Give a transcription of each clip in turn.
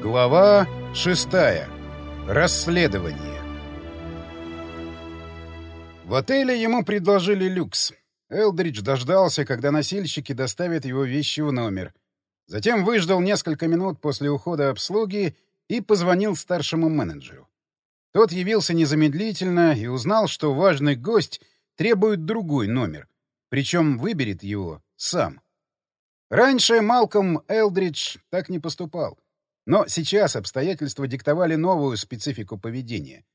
Глава шестая. Расследование. В отеле ему предложили люкс. Элдридж дождался, когда носильщики доставят его вещи в номер. Затем выждал несколько минут после ухода обслуги и позвонил старшему менеджеру. Тот явился незамедлительно и узнал, что важный гость требует другой номер, причем выберет его сам. Раньше Малком Элдридж так не поступал. Но сейчас обстоятельства диктовали новую специфику поведения.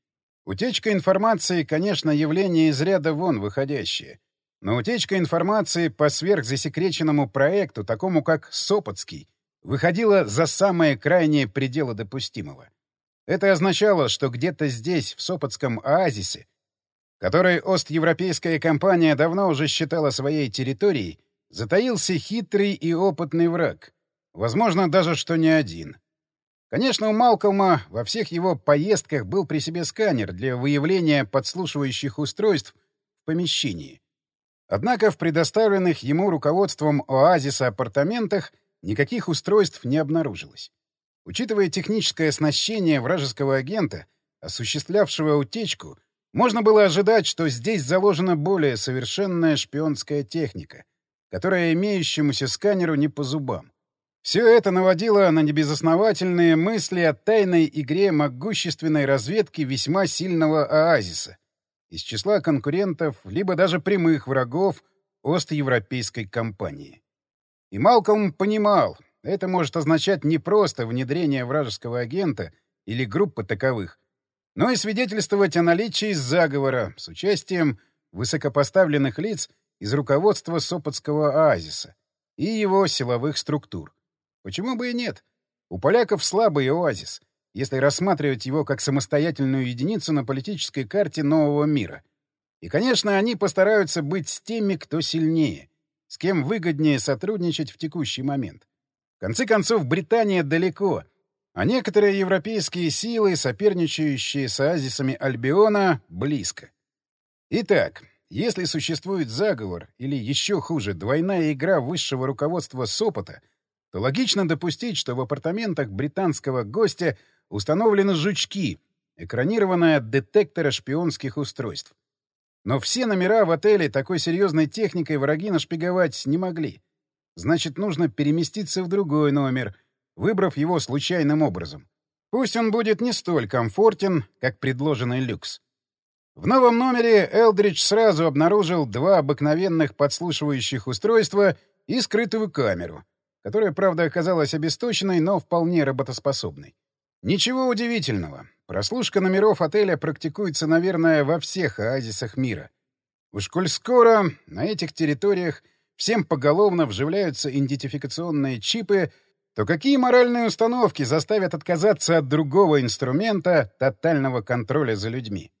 Утечка информации, конечно, явление из ряда вон выходящее. Но утечка информации по сверхзасекреченному проекту, такому как Сопотский, выходила за самые крайние пределы допустимого. Это означало, что где-то здесь, в Сопотском оазисе, который Остевропейская компания давно уже считала своей территорией, затаился хитрый и опытный враг. Возможно, даже что не один. Конечно, у Малкома во всех его поездках был при себе сканер для выявления подслушивающих устройств в помещении. Однако в предоставленных ему руководством оазиса апартаментах никаких устройств не обнаружилось. Учитывая техническое оснащение вражеского агента, осуществлявшего утечку, можно было ожидать, что здесь заложена более совершенная шпионская техника — которая имеющемуся сканеру не по зубам. Все это наводило на небезосновательные мысли о тайной игре могущественной разведки весьма сильного оазиса из числа конкурентов, либо даже прямых врагов Остевропейской компании. И Малкольм понимал, это может означать не просто внедрение вражеского агента или группы таковых, но и свидетельствовать о наличии заговора с участием высокопоставленных лиц — из руководства Сопотского оазиса и его силовых структур. Почему бы и нет? У поляков слабый оазис, если рассматривать его как самостоятельную единицу на политической карте нового мира. И, конечно, они постараются быть с теми, кто сильнее, с кем выгоднее сотрудничать в текущий момент. В конце концов, Британия далеко, а некоторые европейские силы, соперничающие с оазисами Альбиона, близко. Итак, если существует заговор, или еще хуже, двойная игра высшего руководства Сопота, то логично допустить, что в апартаментах британского гостя установлены жучки, экранированные от детектора шпионских устройств. Но все номера в отеле такой серьезной техникой враги нашпиговать не могли. Значит, нужно переместиться в другой номер, выбрав его случайным образом. Пусть он будет не столь комфортен, как предложенный люкс. В новом номере Элдридж сразу обнаружил два обыкновенных подслушивающих устройства и скрытую камеру, которая, правда, оказалась обесточенной, но вполне работоспособной. Ничего удивительного. Прослушка номеров отеля практикуется, наверное, во всех оазисах мира. Уж коль скоро на этих территориях всем поголовно вживляются идентификационные чипы, то какие моральные установки заставят отказаться от другого инструмента тотального контроля за людьми?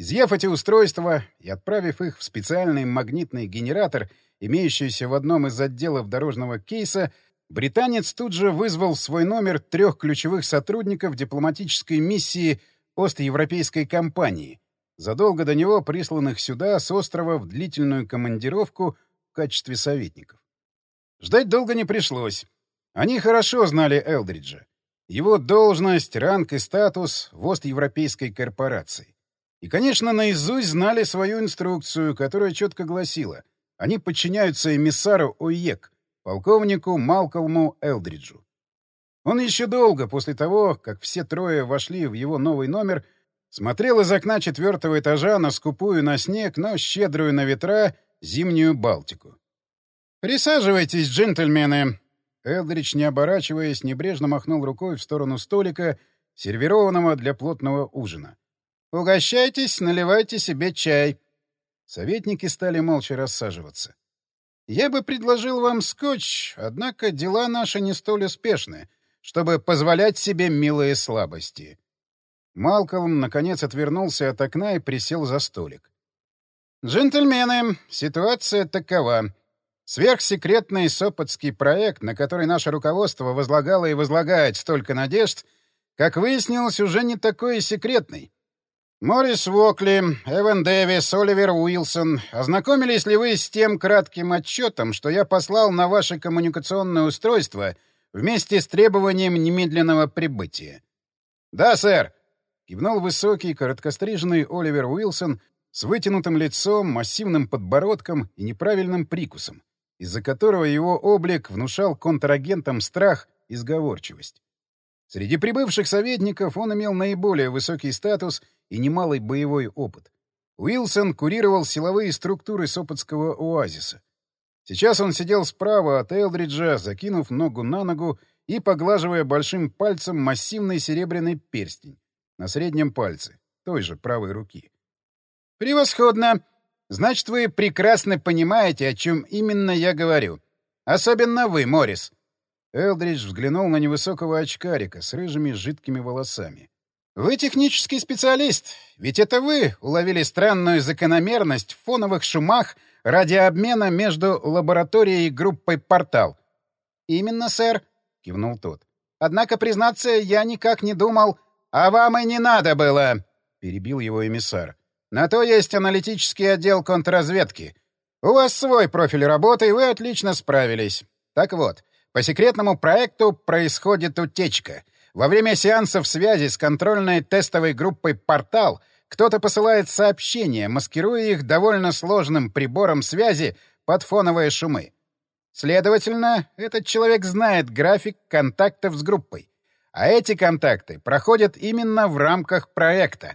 Изъяв эти устройства и отправив их в специальный магнитный генератор, имеющийся в одном из отделов дорожного кейса, британец тут же вызвал в свой номер трех ключевых сотрудников дипломатической миссии Остевропейской компании, задолго до него присланных сюда с острова в длительную командировку в качестве советников. Ждать долго не пришлось. Они хорошо знали Элдриджа. Его должность, ранг и статус в Остевропейской корпорации. И, конечно, наизусть знали свою инструкцию, которая четко гласила они подчиняются эмиссару ОЕК, полковнику Малкольму Элдриджу. Он еще долго после того, как все трое вошли в его новый номер, смотрел из окна четвертого этажа на скупую на снег, но щедрую на ветра зимнюю Балтику. «Присаживайтесь, джентльмены!» Элдридж, не оборачиваясь, небрежно махнул рукой в сторону столика, сервированного для плотного ужина. Угощайтесь, наливайте себе чай. Советники стали молча рассаживаться. Я бы предложил вам скотч, однако дела наши не столь успешны, чтобы позволять себе милые слабости. Малкольм, наконец, отвернулся от окна и присел за столик. «Джентльмены, ситуация такова. Сверхсекретный Сопотский проект, на который наше руководство возлагало и возлагает столько надежд, как выяснилось, уже не такой секретный. Морис Вокли, Эван Дэвис, Оливер Уилсон, ознакомились ли вы с тем кратким отчетом, что я послал на ваше коммуникационное устройство вместе с требованием немедленного прибытия. «Да, сэр!» — кивнул высокий, короткостриженный Оливер Уилсон с вытянутым лицом, массивным подбородком и неправильным прикусом, из-за которого его облик внушал контрагентам страх и сговорчивость. Среди прибывших советников он имел наиболее высокий статус и немалый боевой опыт. Уилсон курировал силовые структуры Сопотского оазиса. Сейчас он сидел справа от Элдриджа, закинув ногу на ногу и поглаживая большим пальцем массивный серебряный перстень на среднем пальце той же правой руки. «Превосходно! Значит, вы прекрасно понимаете, о чем именно я говорю. Особенно вы, Моррис. Элдридж взглянул на невысокого очкарика с рыжими жидкими волосами. «Вы технический специалист, ведь это вы уловили странную закономерность в фоновых шумах радиообмена между лабораторией и группой «Портал». «Именно, сэр», — кивнул тот. «Однако, признаться, я никак не думал...» «А вам и не надо было!» — перебил его эмиссар. «На то есть аналитический отдел контрразведки. У вас свой профиль работы, и вы отлично справились. Так вот, по секретному проекту происходит утечка. Во время сеансов связи с контрольной тестовой группой «Портал» кто-то посылает сообщения, маскируя их довольно сложным прибором связи под фоновые шумы. Следовательно, этот человек знает график контактов с группой. А эти контакты проходят именно в рамках проекта.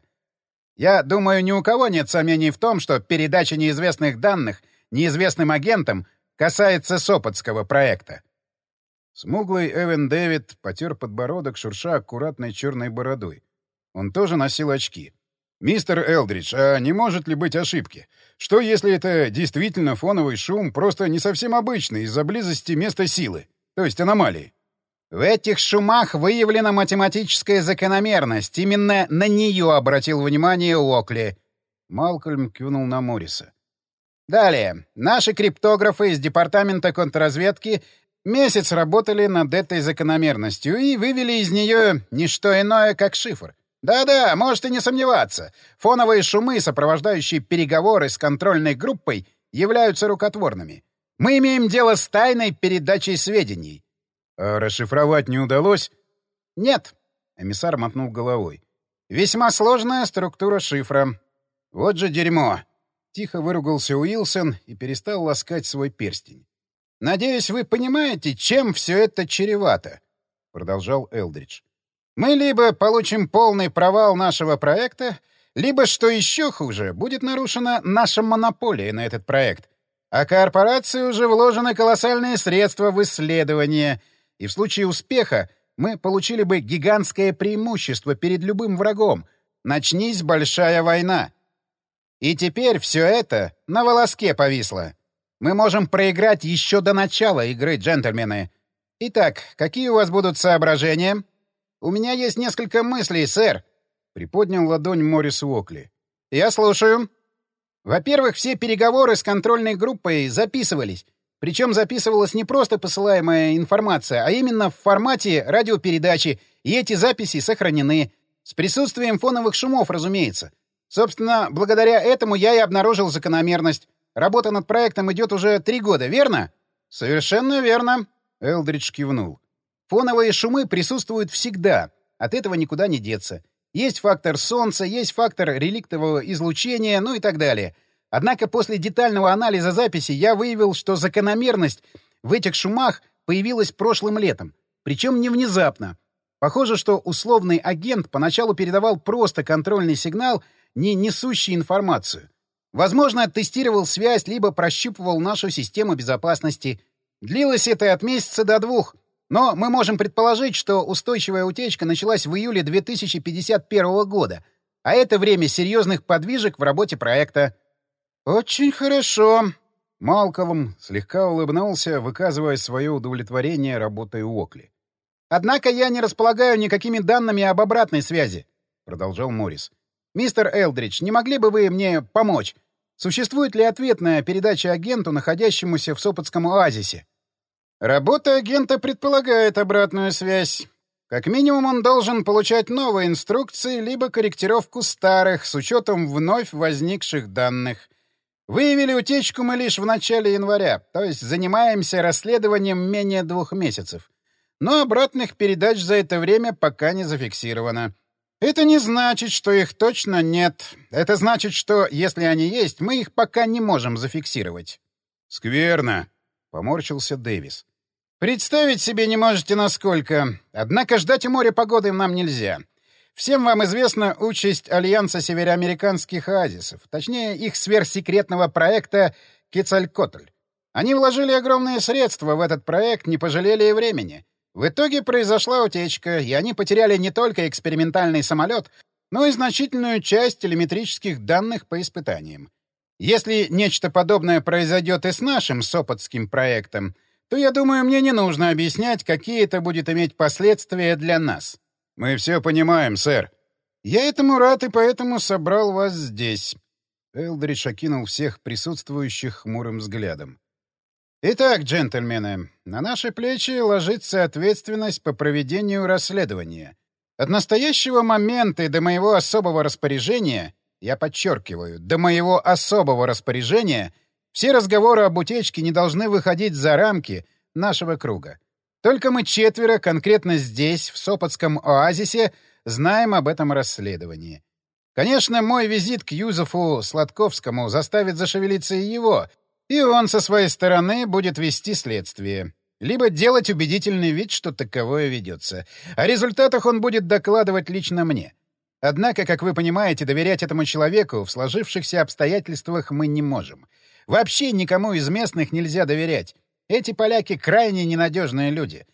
Я думаю, ни у кого нет сомнений в том, что передача неизвестных данных неизвестным агентам касается Сопотского проекта. Смуглый Эвен Дэвид потер подбородок, шурша аккуратной черной бородой. Он тоже носил очки. «Мистер Элдридж, а не может ли быть ошибки? Что, если это действительно фоновый шум, просто не совсем обычный, из-за близости места силы, то есть аномалии?» «В этих шумах выявлена математическая закономерность. Именно на нее обратил внимание Уокли». Малкольм кивнул на Морриса. Далее. Наши криптографы из Департамента контрразведки Месяц работали над этой закономерностью и вывели из нее не что иное, как шифр. Да-да, можете не сомневаться. Фоновые шумы, сопровождающие переговоры с контрольной группой, являются рукотворными. Мы имеем дело с тайной передачей сведений. А расшифровать не удалось? Нет. Эмиссар мотнул головой. Весьма сложная структура шифра. Вот же дерьмо. Тихо выругался Уилсон и перестал ласкать свой перстень. Надеюсь, вы понимаете, чем все это чревато, — продолжал Элдридж. Мы либо получим полный провал нашего проекта, либо, что еще хуже, будет нарушена наша монополия на этот проект. А корпорации уже вложены колоссальные средства в исследования, и в случае успеха мы получили бы гигантское преимущество перед любым врагом. Начнись большая война. И теперь все это на волоске повисло. Мы можем проиграть еще до начала игры, джентльмены. Итак, какие у вас будут соображения? У меня есть несколько мыслей, сэр. Приподнял ладонь Моррис Уокли. Я слушаю. Во-первых, все переговоры с контрольной группой записывались. Причем записывалась не просто посылаемая информация, а именно в формате радиопередачи, и эти записи сохранены. С присутствием фоновых шумов, разумеется. Собственно, благодаря этому я и обнаружил закономерность. Работа над проектом идет уже три года, верно? Совершенно верно. Элдридж кивнул. Фоновые шумы присутствуют всегда. От этого никуда не деться. Есть фактор солнца, есть фактор реликтового излучения, ну и так далее. Однако после детального анализа записи я выявил, что закономерность в этих шумах появилась прошлым летом. Причем не внезапно. Похоже, что условный агент поначалу передавал просто контрольный сигнал, не несущий информацию. Возможно, тестировал связь, либо прощупывал нашу систему безопасности. Длилось это от месяца до двух. Но мы можем предположить, что устойчивая утечка началась в июле 2051 года, а это время серьезных подвижек в работе проекта. «Очень хорошо». Малколм слегка улыбнулся, выказывая свое удовлетворение работой Уокли. «Однако я не располагаю никакими данными об обратной связи», — продолжал Моррис. «Мистер Элдридж, не могли бы вы мне помочь? Существует ли ответная передача агенту, находящемуся в Сопотском оазисе? Работа агента предполагает обратную связь. Как минимум он должен получать новые инструкции либо корректировку старых с учетом вновь возникших данных. Выявили утечку мы лишь в начале января, то есть занимаемся расследованием менее двух месяцев. но обратных передач за это время пока не зафиксировано. Это не значит, что их точно нет. Это значит, что, если они есть, мы их пока не можем зафиксировать. «Скверно», — поморщился Дэвис. «Представить себе не можете, насколько. Однако ждать у моря погоды нам нельзя. Всем вам известна участь Альянса североамериканских оазисов, точнее, их сверхсекретного проекта «Кецалькотль». Они вложили огромные средства в этот проект, не пожалели и времени. В итоге произошла утечка, и они потеряли не только экспериментальный самолет, но и значительную часть телеметрических данных по испытаниям. Если нечто подобное произойдет и с нашим Сопотским проектом, то, я думаю, мне не нужно объяснять, какие это будет иметь последствия для нас. «Мы все понимаем, сэр». «Я этому рад и поэтому собрал вас здесь». Элдридж окинул всех присутствующих хмурым взглядом. «Итак, джентльмены, на наши плечи ложится ответственность по проведению расследования. От настоящего момента и до моего особого распоряжения, я подчеркиваю, до моего особого распоряжения, все разговоры об утечке не должны выходить за рамки нашего круга. Только мы четверо конкретно здесь, в Сопотском оазисе, знаем об этом расследовании. Конечно, мой визит к Юзефу Сладковскому заставит зашевелиться и его, и он со своей стороны будет вести следствие. Либо делать убедительный вид, что таковое ведется. О результатах он будет докладывать лично мне. Однако, как вы понимаете, доверять этому человеку в сложившихся обстоятельствах мы не можем. Вообще никому из местных нельзя доверять. Эти поляки крайне ненадежные люди.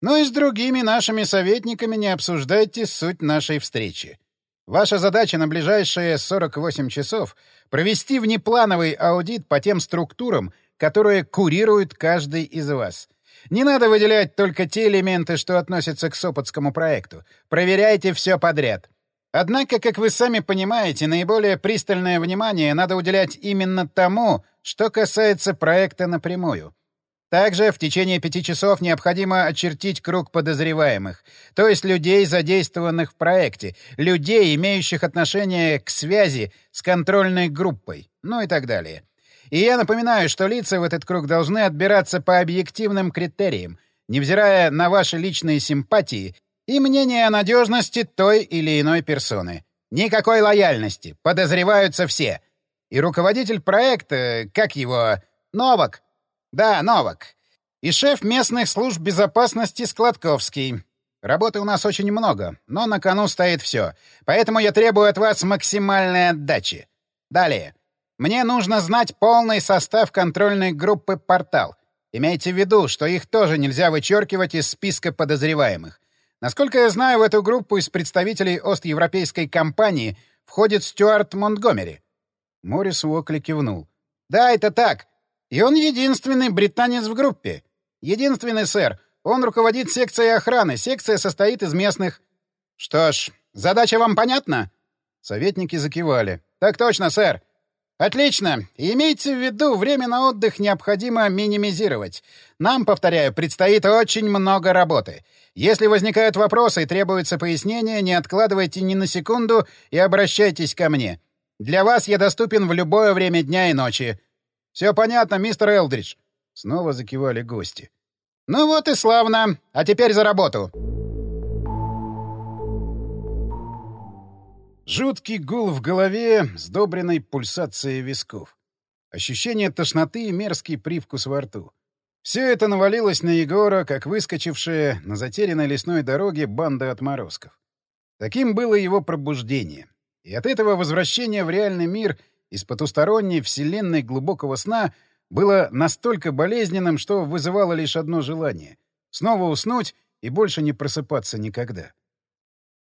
Но и с другими нашими советниками не обсуждайте суть нашей встречи. Ваша задача на ближайшие 48 часов — провести внеплановый аудит по тем структурам, которые курируют каждый из вас. Не надо выделять только те элементы, что относятся к Сопотскому проекту. Проверяйте все подряд. Однако, как вы сами понимаете, наиболее пристальное внимание надо уделять именно тому, что касается проекта напрямую. Также в течение пяти часов необходимо очертить круг подозреваемых, то есть людей, задействованных в проекте, людей, имеющих отношение к связи с контрольной группой, ну и так далее. И я напоминаю, что лица в этот круг должны отбираться по объективным критериям, невзирая на ваши личные симпатии и мнение о надежности той или иной персоны. Никакой лояльности, подозреваются все. И руководитель проекта, как его, Новак, «Да, Новак. И шеф местных служб безопасности Складковский. Работы у нас очень много, но на кону стоит все. Поэтому я требую от вас максимальной отдачи. Далее. Мне нужно знать полный состав контрольной группы «Портал». Имейте в виду, что их тоже нельзя вычеркивать из списка подозреваемых. Насколько я знаю, в эту группу из представителей Остевропейской компании входит Стюарт Монтгомери. Моррис Уокли кивнул. «Да, это так. И он единственный британец в группе. Единственный, сэр. Он руководит секцией охраны. Секция состоит из местных. Что ж, задача вам понятна? Советники закивали. Так точно, сэр. Отлично. Имейте в виду, время на отдых необходимо минимизировать. Нам, повторяю, предстоит очень много работы. Если возникают вопросы и требуется пояснение, не откладывайте ни на секунду и обращайтесь ко мне. Для вас я доступен в любое время дня и ночи. «Все понятно, мистер Элдридж!» Снова закивали гости. «Ну вот и славно! А теперь за работу!» Жуткий гул в голове, сдобренный пульсацией висков. Ощущение тошноты и мерзкий привкус во рту. Все это навалилось на Егора, как выскочившая на затерянной лесной дороге банда отморозков. Таким было его пробуждение. И от этого возвращения в реальный мир — из потусторонней вселенной глубокого сна было настолько болезненным, что вызывало лишь одно желание — снова уснуть и больше не просыпаться никогда.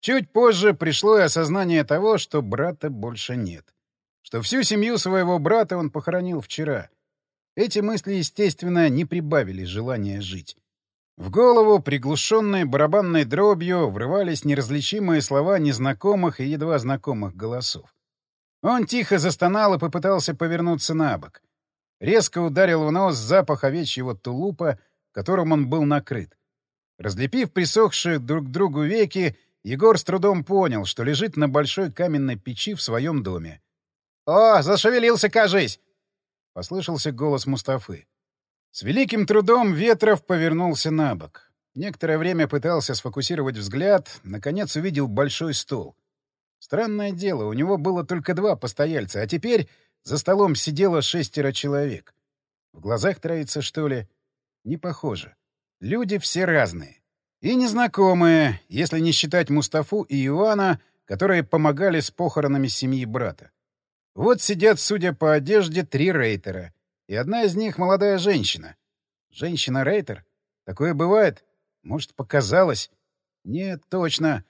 Чуть позже пришло и осознание того, что брата больше нет. Что всю семью своего брата он похоронил вчера. Эти мысли, естественно, не прибавили желания жить. В голову, приглушенной барабанной дробью, врывались неразличимые слова незнакомых и едва знакомых голосов. Он тихо застонал и попытался повернуться на бок. Резко ударил в нос запах овечьего тулупа, которым он был накрыт. Разлепив присохшие друг к другу веки, Егор с трудом понял, что лежит на большой каменной печи в своем доме. «О, зашевелился, кажись!» — послышался голос Мустафы. С великим трудом Ветров повернулся на бок. Некоторое время пытался сфокусировать взгляд, наконец увидел большой стол. Странное дело, у него было только два постояльца, а теперь за столом сидело шестеро человек. В глазах троица, что ли? Не похоже. Люди все разные. И незнакомые, если не считать Мустафу и Иоанна, которые помогали с похоронами семьи брата. Вот сидят, судя по одежде, три рейтера. И одна из них — молодая женщина. Женщина-рейтер? Такое бывает? Может, показалось? Нет, точно.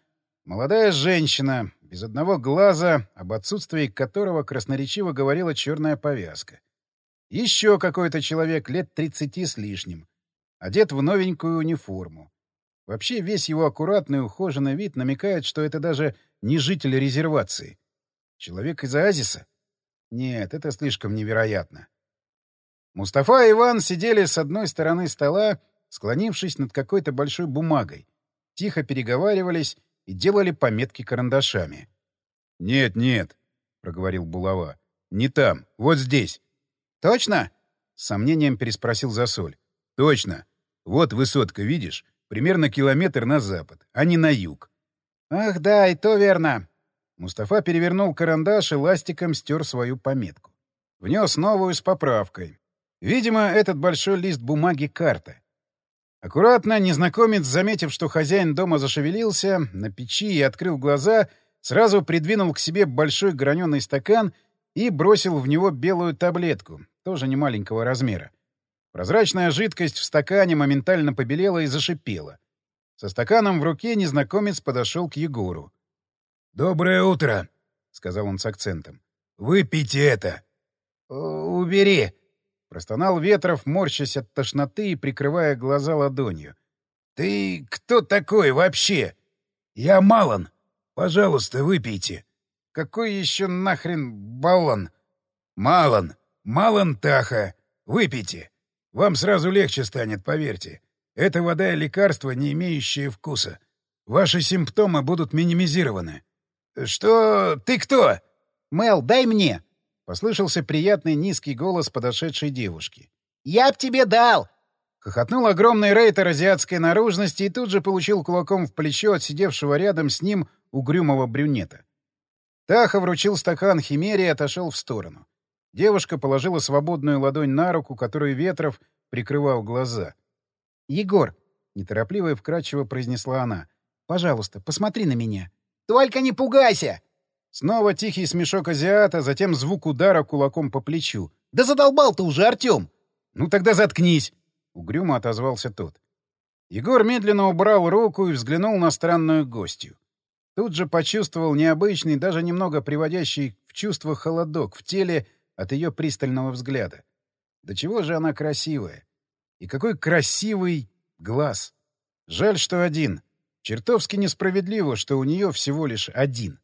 Молодая женщина, без одного глаза, об отсутствии которого красноречиво говорила черная повязка. Еще какой-то человек лет тридцати с лишним. Одет в новенькую униформу. Вообще весь его аккуратный ухоженный вид намекает, что это даже не житель резервации. Человек из оазиса? Нет, это слишком невероятно. Мустафа и Иван сидели с одной стороны стола, склонившись над какой-то большой бумагой, тихо переговаривались и делали пометки карандашами. «Нет, нет», — проговорил Булава, — «не там, вот здесь». «Точно?» — с сомнением переспросил Засоль. «Точно. Вот высотка, видишь? Примерно километр на запад, а не на юг». «Ах да, и то верно». Мустафа перевернул карандаш и ластиком стер свою пометку. Внес новую с поправкой. Видимо, этот большой лист бумаги — карта. Аккуратно, незнакомец, заметив, что хозяин дома зашевелился, на печи и открыл глаза, сразу придвинул к себе большой граненый стакан и бросил в него белую таблетку, тоже немаленького размера. Прозрачная жидкость в стакане моментально побелела и зашипела. Со стаканом в руке незнакомец подошел к Егору. «Доброе утро», — сказал он с акцентом. «Выпейте это». «Убери», Простонал Ветров, морщась от тошноты и прикрывая глаза ладонью. «Ты кто такой вообще?» «Я Малон. Пожалуйста, выпейте». «Какой еще нахрен баллон?» «Малон. Малон Таха. Выпейте. Вам сразу легче станет, поверьте. Это вода и лекарство, не имеющие вкуса. Ваши симптомы будут минимизированы». «Что? Ты кто?» «Мел, дай мне!» Послышался приятный низкий голос подошедшей девушки. «Я б тебе дал!» Хохотнул огромный рейтер азиатской наружности и тут же получил кулаком в плечо от сидевшего рядом с ним угрюмого брюнета. Таха вручил стакан химере и отошел в сторону. Девушка положила свободную ладонь на руку, которую Ветров прикрывал глаза. «Егор!» — неторопливо и вкрадчиво произнесла она. «Пожалуйста, посмотри на меня». «Только не пугайся!» Снова тихий смешок азиата, затем звук удара кулаком по плечу. «Да задолбал ты уже, Артем!» «Ну тогда заткнись!» — угрюмо отозвался тот. Егор медленно убрал руку и взглянул на странную гостью. Тут же почувствовал необычный, даже немного приводящий в чувство холодок в теле от ее пристального взгляда. Да чего же она красивая! И какой красивый глаз! Жаль, что один. Чертовски несправедливо, что у нее всего лишь один.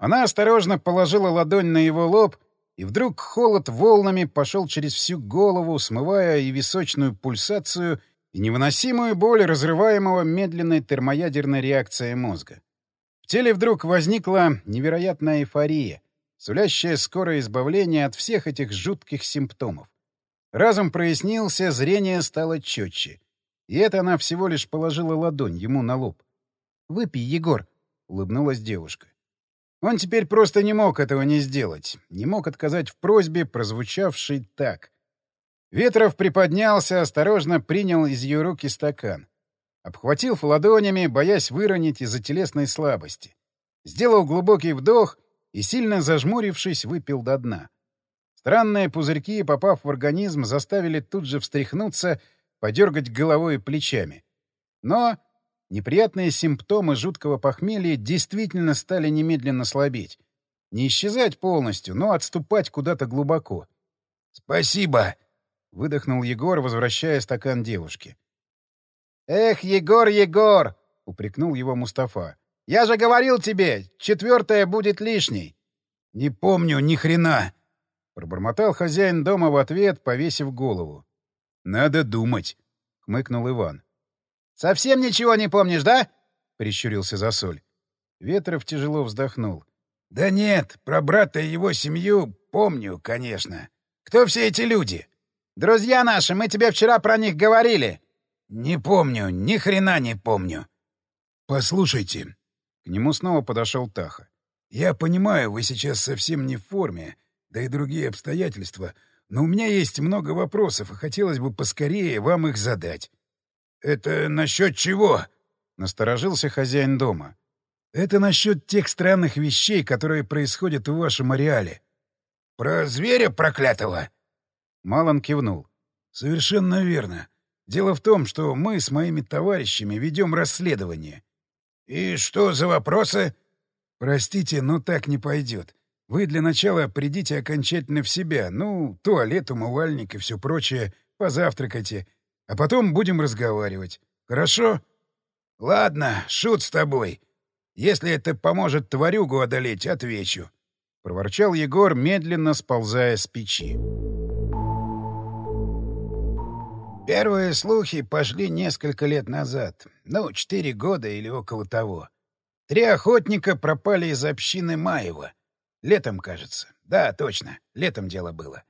Она осторожно положила ладонь на его лоб, и вдруг холод волнами пошел через всю голову, смывая и височную пульсацию, и невыносимую боль разрываемого медленной термоядерной реакцией мозга. В теле вдруг возникла невероятная эйфория, сулящая скорое избавление от всех этих жутких симптомов. Разум прояснился, зрение стало четче. И это она всего лишь положила ладонь ему на лоб. «Выпей, Егор», — улыбнулась девушка. Он теперь просто не мог этого не сделать, не мог отказать в просьбе, прозвучавшей так. Ветров приподнялся, осторожно принял из ее руки стакан. Обхватил ладонями, боясь выронить из-за телесной слабости. Сделал глубокий вдох и, сильно зажмурившись, выпил до дна. Странные пузырьки, попав в организм, заставили тут же встряхнуться, подергать головой и плечами. Но Неприятные симптомы жуткого похмелья действительно стали немедленно слабеть. Не исчезать полностью, но отступать куда-то глубоко. «Спасибо!» — выдохнул Егор, возвращая стакан девушке. «Эх, Егор, Егор!» — упрекнул его Мустафа. «Я же говорил тебе, четвертая будет лишней!» «Не помню ни хрена!» — пробормотал хозяин дома в ответ, повесив голову. «Надо думать!» — хмыкнул Иван. «Совсем ничего не помнишь, да?» — прищурился Засоль. Ветров тяжело вздохнул. «Да нет, про брата и его семью помню, конечно. Кто все эти люди?» «Друзья наши, мы тебе вчера про них говорили». Не помню, ни хрена не помню. Послушайте. К нему снова подошел Таха. Я понимаю, вы сейчас совсем не в форме, да и другие обстоятельства, но у меня есть много вопросов, и хотелось бы поскорее вам их задать. Это насчет чего? Насторожился хозяин дома. Это насчет тех странных вещей, которые происходят в вашем ареале. Про зверя проклятого? Малон кивнул. Совершенно верно. Дело в том, что мы с моими товарищами ведем расследование. И что за вопросы? Простите, но так не пойдет. Вы для начала придите окончательно в себя. Ну, туалет, умывальник и все прочее. Позавтракайте. А потом будем разговаривать. Хорошо? Ладно, шут с тобой. Если это поможет тварюгу одолеть, отвечу. Проворчал Егор, медленно сползая с печи. Первые слухи пошли несколько лет назад. Ну, четыре года или около того. Три охотника пропали из общины Маева. Летом, кажется. Да, точно. Летом дело было.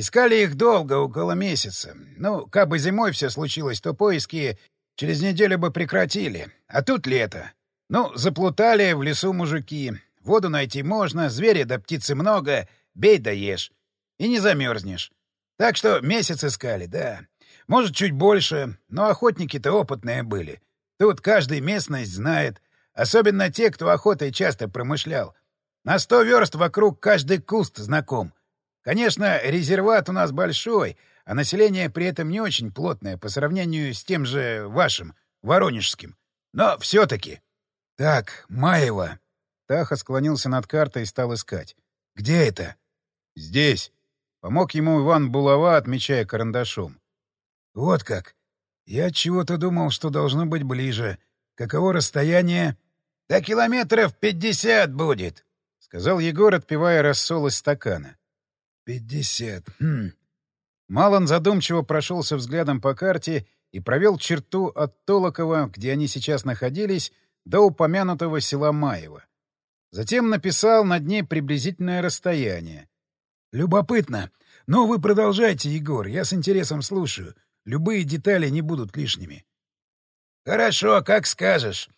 Искали их долго, около месяца. Ну, как бы зимой все случилось, то поиски через неделю бы прекратили. А тут лето. Ну, заплутали в лесу мужики. Воду найти можно, звери да птицы много, бей да ешь. И не замерзнешь. Так что месяц искали, да. Может, чуть больше, но охотники-то опытные были. Тут каждый местность знает, особенно те, кто охотой часто промышлял. На сто верст вокруг каждый куст знаком. Конечно, резерват у нас большой, а население при этом не очень плотное по сравнению с тем же вашим, Воронежским. Но все-таки... Так, Маева. Таха склонился над картой и стал искать. Где это? Здесь. Помог ему Иван Булава, отмечая карандашом. Вот как. Я чего-то думал, что должно быть ближе. Каково расстояние? Да километров пятьдесят будет, — сказал Егор, отпивая рассол из стакана. Пятьдесят. Хм. Малон задумчиво прошелся взглядом по карте и провел черту от Толокова, где они сейчас находились, до упомянутого села Маева. Затем написал над ней приблизительное расстояние. «Любопытно. Но вы продолжайте, Егор, я с интересом слушаю. Любые детали не будут лишними. — Хорошо, как скажешь.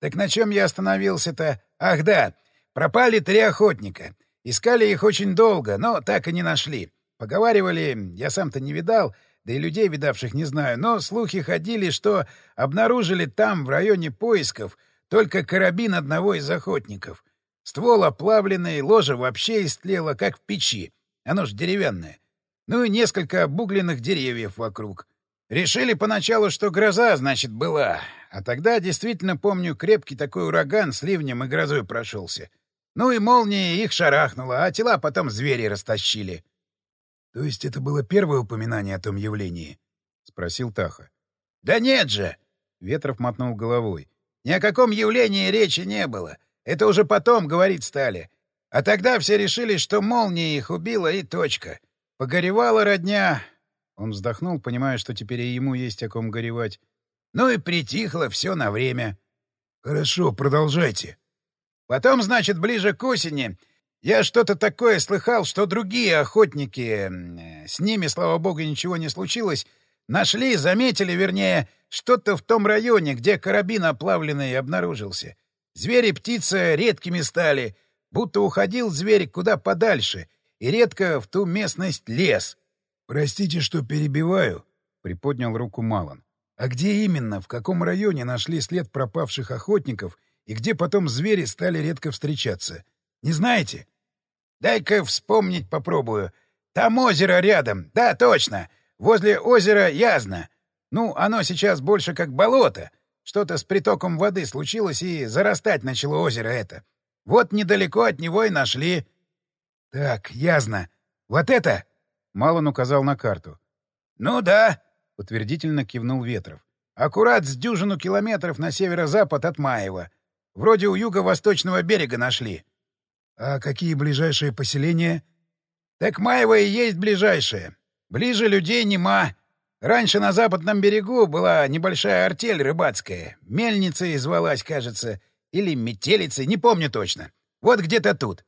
Так на чем я остановился-то? Ах да, пропали три охотника. Искали их очень долго, но так и не нашли. Поговаривали, я сам-то не видал, да и людей, видавших, не знаю, но слухи ходили, что обнаружили там, в районе поисков, только карабин одного из охотников. Ствол оплавленный, ложа вообще истлела, как в печи. Оно ж деревянное. Ну и несколько обугленных деревьев вокруг. Решили поначалу, что гроза, значит, была. А тогда, действительно, помню, крепкий такой ураган с ливнем и грозой прошелся. Ну и молния их шарахнула, а тела потом звери растащили. — То есть это было первое упоминание о том явлении? — спросил Таха. — Да нет же! — Ветров мотнул головой. — Ни о каком явлении речи не было. Это уже потом говорить стали. А тогда все решили, что молния их убила и точка. Погоревала родня. Он вздохнул, понимая, что теперь и ему есть о ком горевать. Ну и притихло все на время. Хорошо, продолжайте. Потом, значит, ближе к осени я что-то такое слыхал, что другие охотники, с ними, слава богу, ничего не случилось, нашли, заметили, вернее, что-то в том районе, где карабин оплавленный обнаружился. Звери птицы редкими стали, будто уходил зверь куда подальше — и редко в ту местность лес. — Простите, что перебиваю, — приподнял руку Малон. — А где именно, в каком районе нашли след пропавших охотников и где потом звери стали редко встречаться? Не знаете? — Дай-ка вспомнить попробую. Там озеро рядом. Да, точно. Возле озера Язно. Ну, оно сейчас больше как болото. Что-то с притоком воды случилось, и зарастать начало озеро это. Вот недалеко от него и нашли. — Так, ясно. Вот это? — Малон указал на карту. — Ну да, — утвердительно кивнул Ветров. — Аккурат с дюжину километров на северо-запад от Маева. Вроде у юго-восточного берега нашли. — А какие ближайшие поселения? — Так Маево и есть ближайшее. Ближе людей нема. Раньше на западном берегу была небольшая артель рыбацкая. Мельницей звалась, кажется. Или метелицей, не помню точно. Вот где-то тут.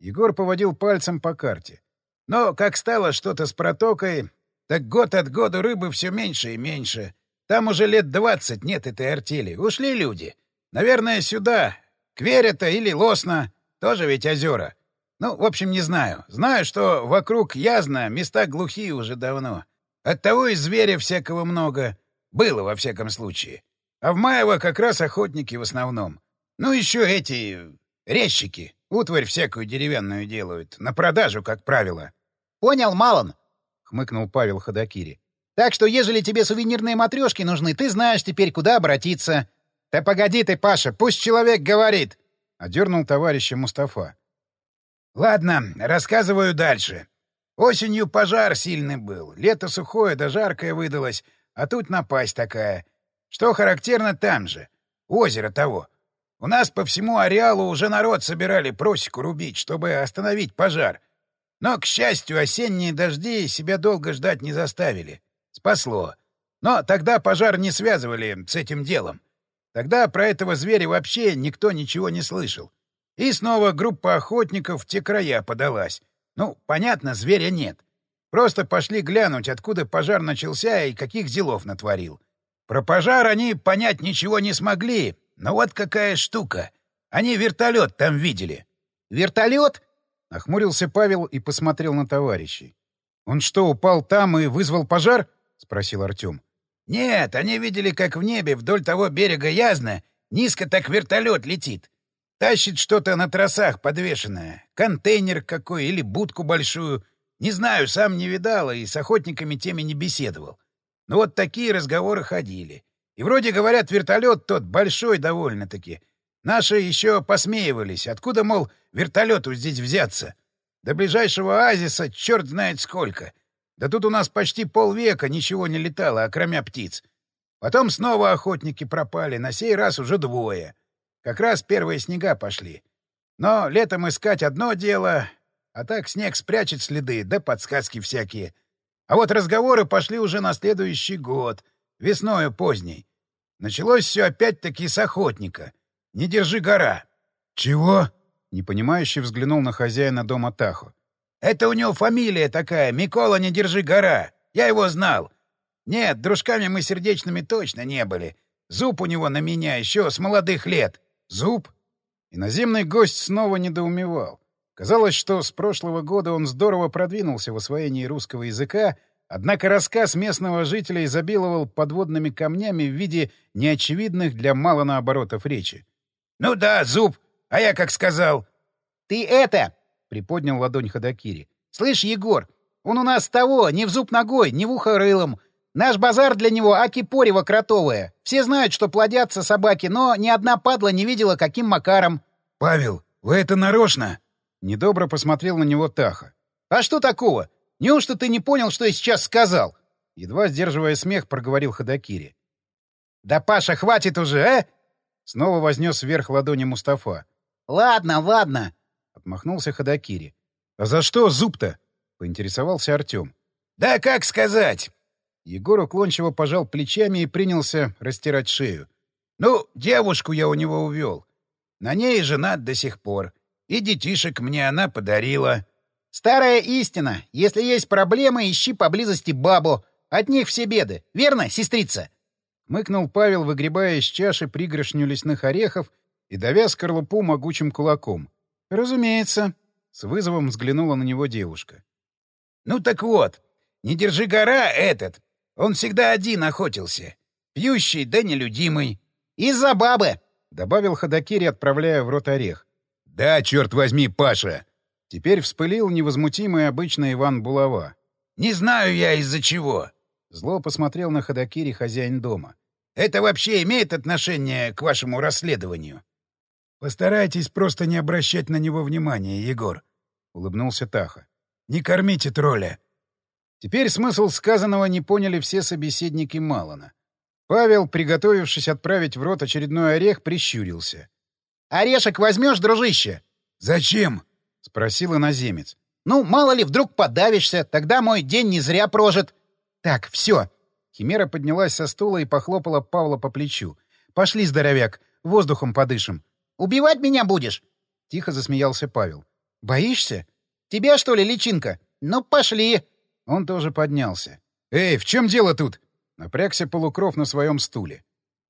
Егор поводил пальцем по карте. Но как стало что-то с протокой, так год от года рыбы все меньше и меньше. Там уже лет двадцать нет этой артели. Ушли люди. Наверное, сюда. Кверета или Лосна. Тоже ведь озера. Ну, в общем, не знаю. Знаю, что вокруг Язна места глухие уже давно. Оттого и зверя всякого много. Было, во всяком случае. А в Маево как раз охотники в основном. Ну, еще эти... резчики. Утварь всякую деревянную делают. На продажу, как правило. — Понял, Малон, — хмыкнул Павел Ходокири. — Так что, ежели тебе сувенирные матрешки нужны, ты знаешь теперь, куда обратиться. — Да погоди ты, Паша, пусть человек говорит! — одернул товарища Мустафа. — Ладно, рассказываю дальше. Осенью пожар сильный был, лето сухое да жаркое выдалось, а тут напасть такая. Что характерно там же, озеро того. У нас по всему ареалу уже народ собирали просеку рубить, чтобы остановить пожар. Но, к счастью, осенние дожди себя долго ждать не заставили. Спасло. Но тогда пожар не связывали с этим делом. Тогда про этого зверя вообще никто ничего не слышал. И снова группа охотников в те края подалась. Ну, понятно, зверя нет. Просто пошли глянуть, откуда пожар начался и каких делов натворил. Про пожар они понять ничего не смогли, но вот какая штука. Они вертолет там видели. «Вертолет?» — нахмурился Павел и посмотрел на товарищей. «Он что, упал там и вызвал пожар?» — спросил Артем. «Нет, они видели, как в небе вдоль того берега Язна низко так вертолет летит. Тащит что-то на тросах подвешенное. Контейнер какой или будку большую. Не знаю, сам не видал и с охотниками теми не беседовал. Но вот такие разговоры ходили. И вроде говорят, вертолет тот большой довольно-таки. Наши еще посмеивались. Откуда, мол, вертолету здесь взяться? До ближайшего оазиса черт знает сколько. Да тут у нас почти полвека ничего не летало, окромя птиц. Потом снова охотники пропали, на сей раз уже двое. Как раз первые снега пошли. Но летом искать одно дело, а так снег спрячет следы, да подсказки всякие. А вот разговоры пошли уже на следующий год, весною поздней. Началось все опять-таки с охотника. Не держи гора. — Чего? — непонимающе взглянул на хозяина дома Тахо. — Это у него фамилия такая, Микола Не Держи Гора. Я его знал. Нет, дружками мы сердечными точно не были. Зуб у него на меня еще с молодых лет. Зуб? Иноземный гость снова недоумевал. Казалось, что с прошлого года он здорово продвинулся в освоении русского языка, однако рассказ местного жителя изобиловал подводными камнями в виде неочевидных для малонаоборотов речи. «Ну да, зуб, а я как сказал». «Ты это!» — приподнял ладонь Ходокири. «Слышь, Егор, он у нас того, не в зуб ногой, не в ухо рылом. Наш базар для него аки порево кротовая. Все знают, что плодятся собаки, но ни одна падла не видела, каким макаром. — Павел, вы это нарочно? Недобро посмотрел на него Таха. — А что такого? Неужто ты не понял, что я сейчас сказал? Едва сдерживая смех, проговорил Ходокири. — Да, Паша, хватит уже, а? Снова вознес вверх ладони Мустафа. — Ладно, ладно. — отмахнулся Ходокири. — А за что зуб-то? — поинтересовался Артем. — Да как сказать? Егор уклончиво пожал плечами и принялся растирать шею. «Ну, девушку я у него увел. На ней женат до сих пор. И детишек мне она подарила». «Старая истина. Если есть проблемы, ищи поблизости бабу. От них все беды. Верно, сестрица?» Мыкнул Павел, выгребая из чаши пригоршню лесных орехов и давя скорлупу могучим кулаком. «Разумеется», — с вызовом взглянула на него девушка. «Ну так вот, не держи гора этот, он всегда один охотился. Пьющий да нелюдимый. Из-за бабы!» — добавил Ходокири, отправляя в рот орех. «Да, черт возьми, Паша!» Теперь вспылил невозмутимый обычный Иван Булава. «Не знаю я из-за чего!» Зло посмотрел на Ходокири хозяин дома. «Это вообще имеет отношение к вашему расследованию?» «Постарайтесь просто не обращать на него внимания, Егор», — улыбнулся Таха. «Не кормите тролля. Теперь смысл сказанного не поняли все собеседники Малона. Павел, приготовившись отправить в рот очередной орех, прищурился. «Орешек возьмешь, дружище?» «Зачем?» — спросил иноземец. «Ну, мало ли, вдруг подавишься, тогда мой день не зря прожит». «Так, все». Химера поднялась со стула и похлопала Павла по плечу. «Пошли, здоровяк, воздухом подышим». «Убивать меня будешь?» — тихо засмеялся Павел. «Боишься?» «Тебя, что ли, личинка? Ну, пошли!» Он тоже поднялся. «Эй, в чем дело тут?» Напрягся полукров на своем стуле.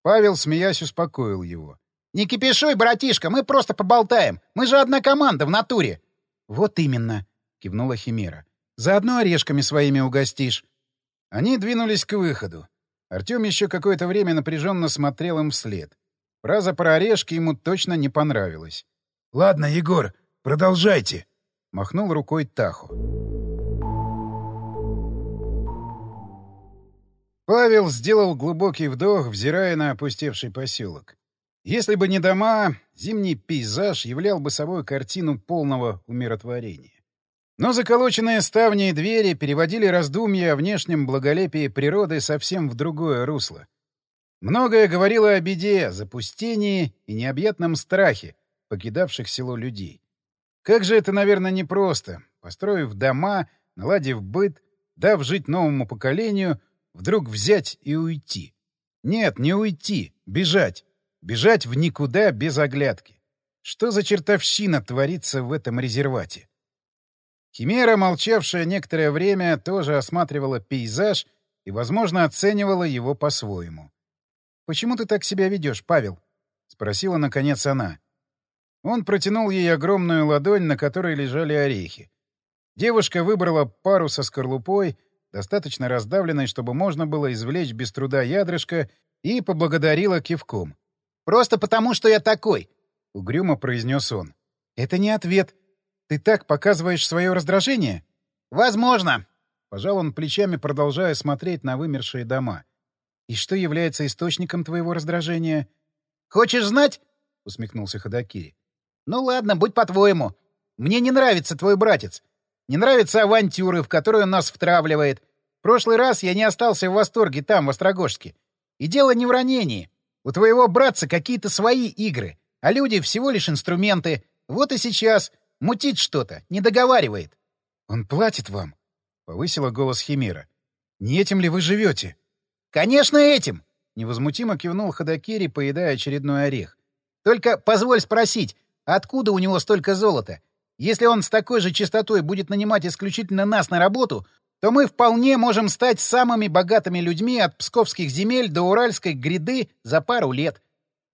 Павел, смеясь, успокоил его. «Не кипишуй, братишка, мы просто поболтаем. Мы же одна команда в натуре». «Вот именно», — кивнула Химера. «Заодно орешками своими угостишь». Они двинулись к выходу. Артем еще какое-то время напряженно смотрел им вслед. Фраза про орешки ему точно не понравилась. «Ладно, Егор, продолжайте», — махнул рукой Таху. Павел сделал глубокий вдох, взирая на опустевший поселок. Если бы не дома, зимний пейзаж являл бы собой картину полного умиротворения. Но заколоченные ставни и двери переводили раздумья о внешнем благолепии природы совсем в другое русло. Многое говорило о беде, запустении и необъятном страхе, покидавших село людей. Как же это, наверное, непросто, построив дома, наладив быт, дав жить новому поколению, Вдруг взять и уйти? Нет, не уйти, бежать. Бежать в никуда без оглядки. Что за чертовщина творится в этом резервате? Химера, молчавшая некоторое время, тоже осматривала пейзаж и, возможно, оценивала его по-своему. «Почему ты так себя ведешь, Павел?» — спросила, наконец, она. Он протянул ей огромную ладонь, на которой лежали орехи. Девушка выбрала пару со скорлупой достаточно раздавленной, чтобы можно было извлечь без труда ядрышко, и поблагодарила кивком. «Просто потому, что я такой!» — угрюмо произнес он. «Это не ответ. Ты так показываешь свое раздражение?» «Возможно!» — пожал он плечами, продолжая смотреть на вымершие дома. «И что является источником твоего раздражения?» «Хочешь знать?» — усмехнулся Ходокири. «Ну ладно, будь по-твоему. Мне не нравится твой братец. Не нравятся авантюры, в которые он нас втравливает. В прошлый раз я не остался в восторге там, в Острогожске. И дело не в ранении. У твоего братца какие-то свои игры, а люди всего лишь инструменты. Вот и сейчас мутит что-то, не договаривает. — Он платит вам? — повысила голос Химера. — Не этим ли вы живете? — Конечно, этим! — невозмутимо кивнул Ходокири, поедая очередной орех. — Только позволь спросить, откуда у него столько золота? Если он с такой же частотой будет нанимать исключительно нас на работу, то мы вполне можем стать самыми богатыми людьми от псковских земель до уральской гряды за пару лет.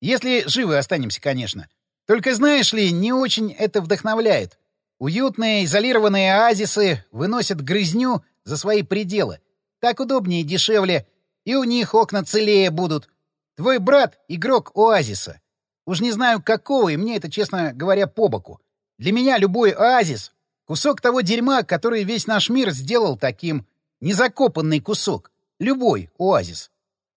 Если живы останемся, конечно. Только знаешь ли, не очень это вдохновляет. Уютные изолированные оазисы выносят грызню за свои пределы. Так удобнее и дешевле, и у них окна целее будут. Твой брат — игрок оазиса. Уж не знаю какого, и мне это, честно говоря, по боку. Для меня любой оазис — кусок того дерьма, который весь наш мир сделал таким. Незакопанный кусок. Любой оазис.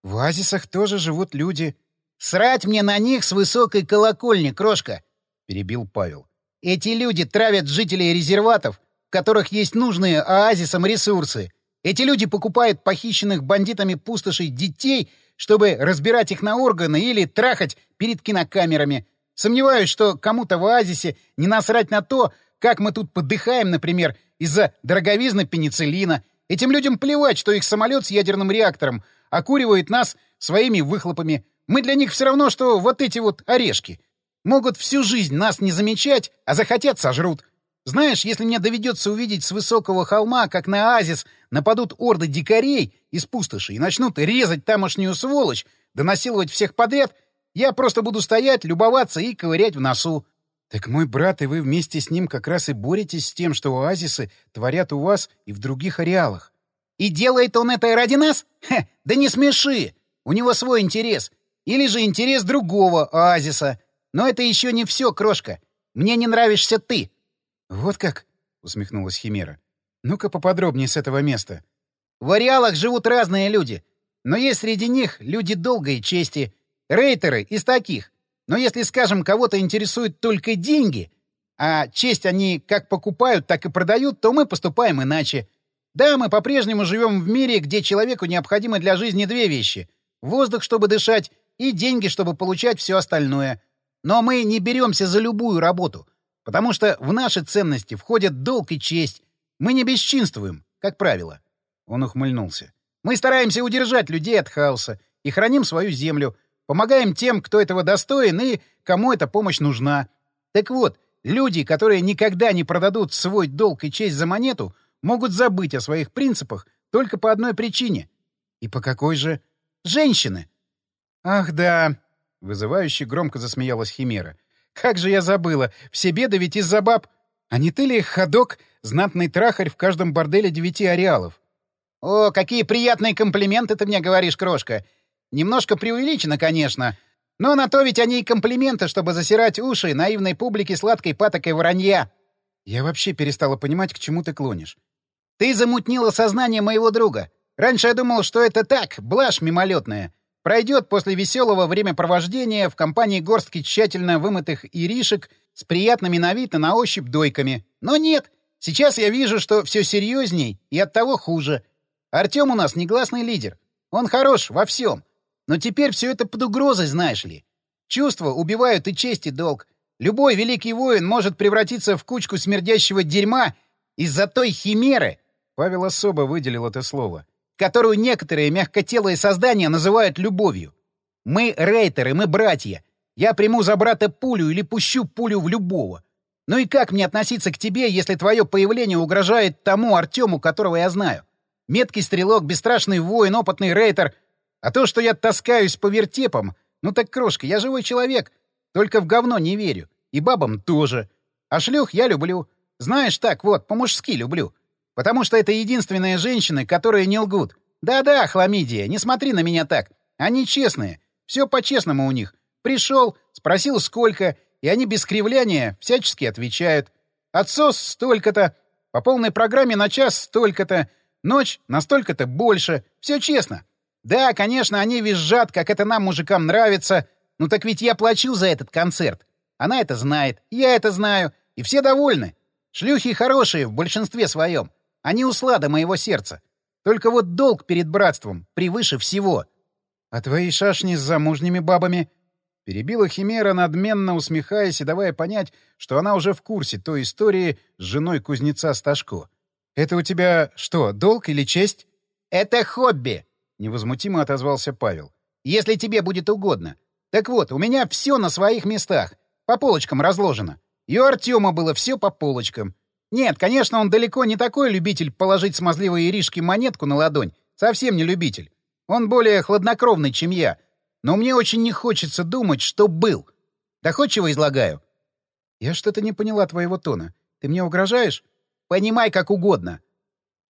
В оазисах тоже живут люди. «Срать мне на них с высокой колокольни, крошка!» — перебил Павел. «Эти люди травят жителей резерватов, в которых есть нужные оазисам ресурсы. Эти люди покупают похищенных бандитами пустошей детей, чтобы разбирать их на органы или трахать перед кинокамерами. Сомневаюсь, что кому-то в оазисе не насрать на то, как мы тут подыхаем, например, из-за дороговизны пенициллина. Этим людям плевать, что их самолет с ядерным реактором окуривает нас своими выхлопами. Мы для них все равно, что вот эти вот орешки. Могут всю жизнь нас не замечать, а захотят — сожрут. Знаешь, если мне доведется увидеть с высокого холма, как на оазис нападут орды дикарей из пустоши и начнут резать тамошнюю сволочь, донасиловать всех подряд — я просто буду стоять, любоваться и ковырять в носу. Так мой брат и вы вместе с ним как раз и боретесь с тем, что оазисы творят у вас и в других ареалах. И делает он это ради нас? Хе, да не смеши! У него свой интерес. Или же интерес другого оазиса. Но это еще не все, крошка. Мне не нравишься ты. Вот как? — усмехнулась Химера. Ну-ка поподробнее с этого места. В ареалах живут разные люди. Но есть среди них люди долгой чести — Рейтеры из таких. Но если, скажем, кого-то интересуют только деньги, а честь они как покупают, так и продают, то мы поступаем иначе. Да, мы по-прежнему живем в мире, где человеку необходимы для жизни две вещи — воздух, чтобы дышать, и деньги, чтобы получать все остальное. Но мы не беремся за любую работу, потому что в наши ценности входят долг и честь. Мы не бесчинствуем, как правило. Он ухмыльнулся. Мы стараемся удержать людей от хаоса и храним свою землю — Помогаем тем, кто этого достоин и кому эта помощь нужна. Так вот, люди, которые никогда не продадут свой долг и честь за монету, могут забыть о своих принципах только по одной причине. И по какой же? Женщины. Ах, да. Вызывающе громко засмеялась Химера. Как же я забыла. Все беды ведь из-за баб. А не ты ли ходок, знатный трахарь в каждом борделе девяти ареалов? О, какие приятные комплименты ты мне говоришь, крошка. Немножко преувеличено, конечно. Но на то ведь они и комплименты, чтобы засирать уши наивной публике сладкой патокой воронья. Я вообще перестала понимать, к чему ты клонишь. Ты замутнила сознание моего друга. Раньше я думал, что это так, блажь мимолетная. Пройдет после веселого времяпровождения в компании горстки тщательно вымытых иришек с приятными на вид и на ощупь дойками. Но нет, сейчас я вижу, что все серьезней и оттого хуже. Артем у нас негласный лидер. Он хорош во всем. Но теперь все это под угрозой, знаешь ли. Чувства убивают и честь, и долг. Любой великий воин может превратиться в кучку смердящего дерьма из-за той химеры, Павел особо выделил это слово, которую некоторые мягкотелые создания называют любовью. Мы рейтеры, мы братья. Я приму за брата пулю или пущу пулю в любого. Ну и как мне относиться к тебе, если твое появление угрожает тому Артему, которого я знаю? Меткий стрелок, бесстрашный воин, опытный рейтер — а то, что я таскаюсь по вертепам, ну так, крошка, я живой человек. Только в говно не верю. И бабам тоже. А шлюх я люблю. Знаешь, так вот, по-мужски люблю. Потому что это единственные женщины, которые не лгут. Да-да, хламидия, не смотри на меня так. Они честные. Все по-честному у них. Пришел, спросил сколько, и они без кривляния всячески отвечают. Отсос столько-то, по полной программе на час столько-то, ночь на столько-то больше. Все честно. Да, конечно, они визжат, как это нам, мужикам, нравится. Ну так ведь я плачу за этот концерт. Она это знает, я это знаю, и все довольны. Шлюхи хорошие в большинстве своем. Они услада моего сердца. Только вот долг перед братством превыше всего. А твои шашни с замужними бабами? Перебила Химера, надменно усмехаясь и давая понять, что она уже в курсе той истории с женой кузнеца Сташко. «Это у тебя что, долг или честь?» «Это хобби!» — невозмутимо отозвался Павел. «Если тебе будет угодно. Так вот, у меня все на своих местах. По полочкам разложено. И у Артема было все по полочкам. Нет, конечно, он далеко не такой любитель положить смазливой Иришке монетку на ладонь. Совсем не любитель. Он более хладнокровный, чем я. Но мне очень не хочется думать, что был. Доходчиво излагаю. Я что-то не поняла твоего тона. Ты мне угрожаешь? Понимай как угодно.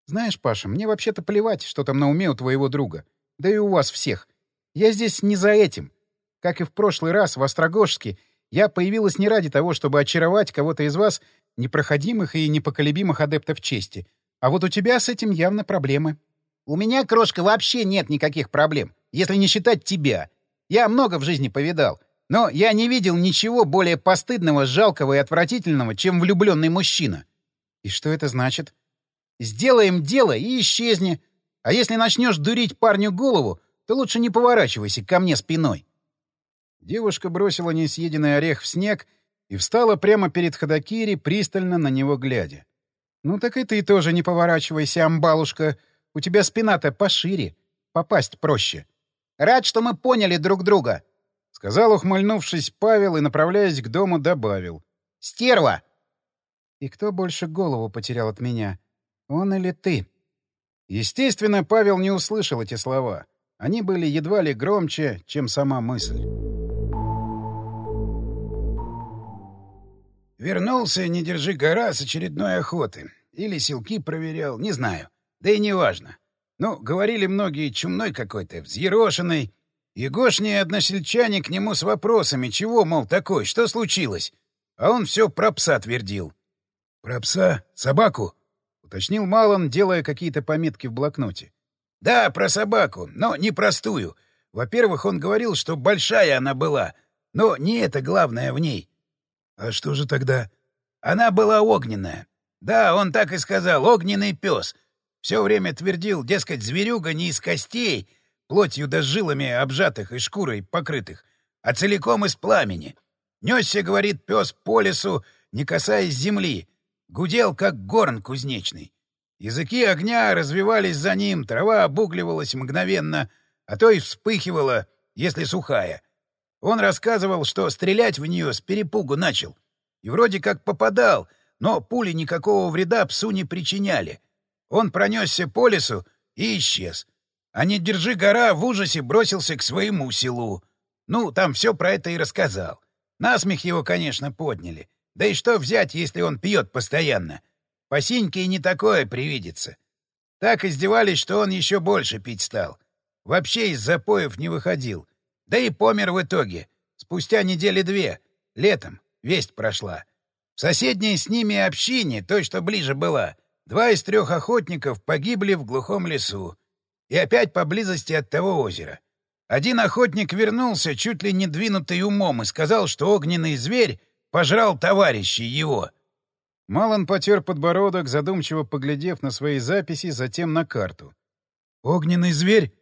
Знаешь, Паша, мне вообще-то плевать, что там на уме у твоего друга. Да и у вас всех. Я здесь не за этим. Как и в прошлый раз в Острогожске, я появилась не ради того, чтобы очаровать кого-то из вас, непроходимых и непоколебимых адептов чести. А вот у тебя с этим явно проблемы. У меня, крошка, вообще нет никаких проблем, если не считать тебя. Я много в жизни повидал. Но я не видел ничего более постыдного, жалкого и отвратительного, чем влюбленный мужчина. И что это значит? Сделаем дело и исчезни. А если начнешь дурить парню голову, то лучше не поворачивайся ко мне спиной. Девушка бросила несъеденный орех в снег и встала прямо перед Ходокири, пристально на него глядя. «Ну так и ты тоже не поворачивайся, амбалушка. У тебя спина-то пошире. Попасть проще». «Рад, что мы поняли друг друга», — сказал, ухмыльнувшись Павел и, направляясь к дому, добавил. «Стерва!» «И кто больше голову потерял от меня?» Он или ты? Естественно, Павел не услышал эти слова. Они были едва ли громче, чем сама мысль. Вернулся, не держи гора, с очередной охоты. Или силки проверял, не знаю. Да и неважно. Ну, говорили многие, чумной какой-то, взъерошенный. Егошние односельчане к нему с вопросами, чего, мол, такой, что случилось? А он все про пса твердил. «Про пса? Собаку?» уточнил Малон, делая какие-то пометки в блокноте. «Да, про собаку, но не простую. Во-первых, он говорил, что большая она была, но не это главное в ней». «А что же тогда?» «Она была огненная. Да, он так и сказал, огненный пес. Все время твердил, дескать, зверюга не из костей, плотью да жилами обжатых и шкурой покрытых, а целиком из пламени. Несся, говорит, пес по лесу, не касаясь земли, Гудел, как горн кузнечный. Языки огня развивались за ним, трава обугливалась мгновенно, а то и вспыхивала, если сухая. Он рассказывал, что стрелять в нее с перепугу начал. И вроде как попадал, но пули никакого вреда псу не причиняли. Он пронесся по лесу и исчез. А не держи гора в ужасе бросился к своему селу. Ну, там все про это и рассказал. Насмех его, конечно, подняли. Да и что взять, если он пьет постоянно? По синьке и не такое привидится. Так издевались, что он еще больше пить стал. Вообще из запоев не выходил. Да и помер в итоге. Спустя недели две. Летом. Весть прошла. В соседней с ними общине, той, что ближе была, два из трех охотников погибли в глухом лесу. И опять поблизости от того озера. Один охотник вернулся, чуть ли не двинутый умом, и сказал, что огненный зверь пожрал товарищей его. Малон потер подбородок, задумчиво поглядев на свои записи, затем на карту. «Огненный зверь?»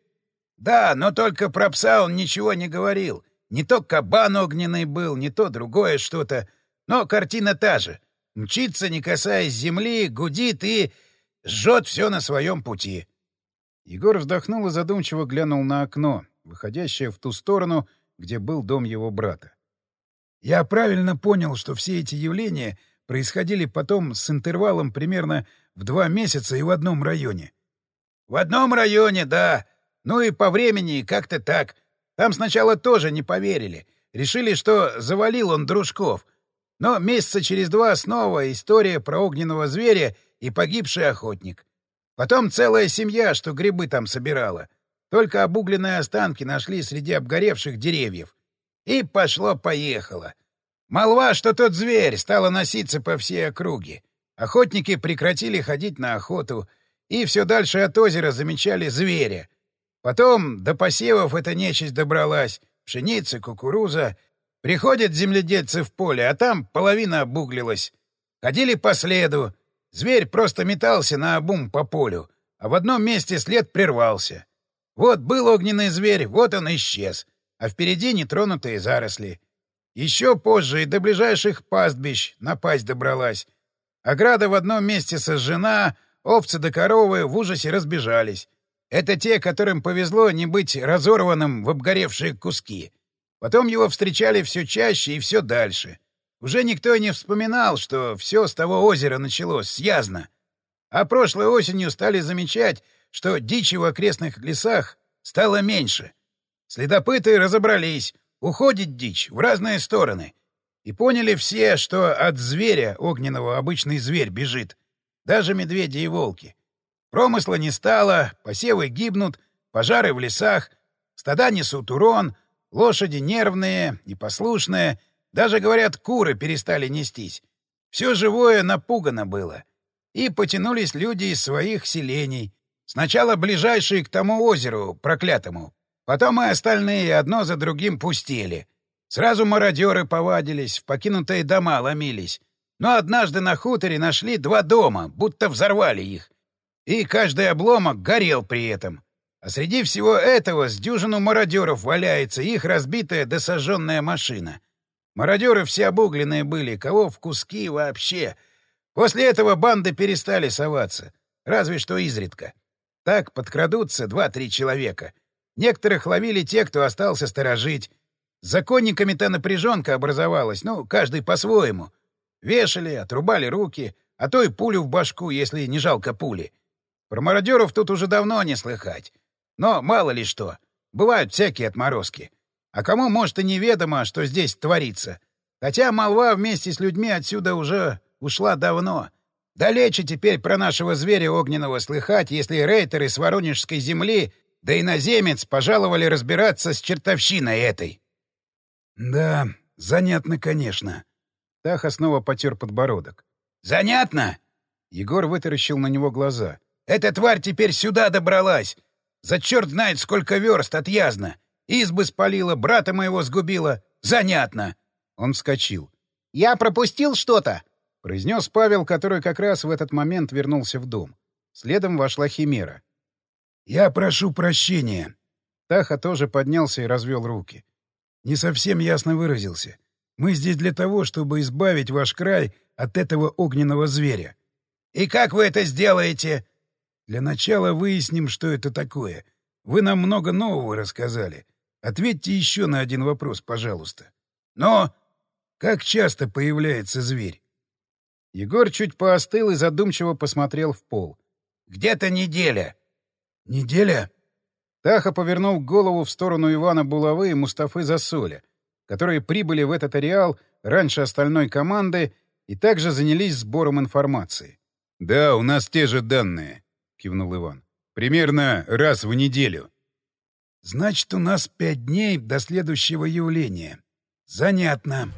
«Да, но только про пса он ничего не говорил. Не то кабан огненный был, не то другое что-то. Но картина та же. Мчится, не касаясь земли, гудит и жжет все на своем пути». Егор вздохнул и задумчиво глянул на окно, выходящее в ту сторону, где был дом его брата. «Я правильно понял, что все эти явления происходили потом с интервалом примерно в два месяца и в одном районе?» «В одном районе, да. Ну и по времени как-то так. Там сначала тоже не поверили. Решили, что завалил он дружков. Но месяца через два снова история про огненного зверя и погибший охотник. Потом целая семья, что грибы там собирала. Только обугленные останки нашли среди обгоревших деревьев. И пошло-поехало. Молва, что тот зверь, стала носиться по всей округе. Охотники прекратили ходить на охоту и все дальше от озера замечали зверя. Потом до посевов эта нечисть добралась. Пшеница, кукуруза. Приходят земледельцы в поле, а там половина обуглилась. Ходили по следу. Зверь просто метался на обум по полю, а в одном месте след прервался. Вот был огненный зверь, вот он исчез, а впереди нетронутые заросли. Еще позже и до ближайших пастбищ напасть добралась. Ограда в одном месте сожжена, овцы да коровы в ужасе разбежались. Это те, которым повезло не быть разорванным в обгоревшие куски. Потом его встречали все чаще и все дальше. Уже никто не вспоминал, что все с того озера началось, с Язна. А прошлой осенью стали замечать, что дичи в окрестных лесах стало меньше. Следопыты разобрались, уходит дичь в разные стороны. И поняли все, что от зверя огненного обычный зверь бежит. Даже медведи и волки. Промысла не стало, посевы гибнут, пожары в лесах, стада несут урон, лошади нервные, непослушные, даже, говорят, куры перестали нестись. Все живое напугано было. И потянулись люди из своих селений. Сначала ближайшие к тому озеру, проклятому. Потом и остальные одно за другим пустели. Сразу мародеры повадились, в покинутые дома ломились. Но однажды на хуторе нашли два дома, будто взорвали их. И каждый обломок горел при этом. А среди всего этого с дюжину мародеров валяется их разбитая досожженная машина. Мародеры все обугленные были, кого в куски вообще. После этого банды перестали соваться, разве что изредка. Так подкрадутся два-три человека. Некоторых ловили те, кто остался сторожить. С законниками-то напряженка образовалась, ну, каждый по-своему. Вешали, отрубали руки, а то и пулю в башку, если не жалко пули. Про мародеров тут уже давно не слыхать. Но мало ли что. Бывают всякие отморозки. А кому, может, и неведомо, что здесь творится. Хотя молва вместе с людьми отсюда уже ушла давно. Далече теперь про нашего зверя огненного слыхать, если рейтеры с Воронежской земли да иноземец пожаловали разбираться с чертовщиной этой. — Да, занятно, конечно. Таха снова потер подбородок. — Занятно? Егор вытаращил на него глаза. Эта тварь теперь сюда добралась. За черт знает сколько верст от Язна. Избы спалила, брата моего сгубила. Занятно. Он вскочил. «Я пропустил что-то?» — произнес Павел, который как раз в этот момент вернулся в дом. Следом вошла Химера. «Я прошу прощения». Таха тоже поднялся и развел руки. «Не совсем ясно выразился. Мы здесь для того, чтобы избавить ваш край от этого огненного зверя». «И как вы это сделаете?» Для начала выясним, что это такое. Вы нам много нового рассказали. Ответьте еще на один вопрос, пожалуйста. Но как часто появляется зверь? Егор чуть поостыл и задумчиво посмотрел в пол. Где-то неделя. Неделя? Таха повернул голову в сторону Ивана Булавы и Мустафы Засоля, которые прибыли в этот ареал раньше остальной команды и также занялись сбором информации. «Да, у нас те же данные», — кивнул Иван. «Примерно раз в неделю». «Значит, у нас пять дней до следующего явления. Занятно».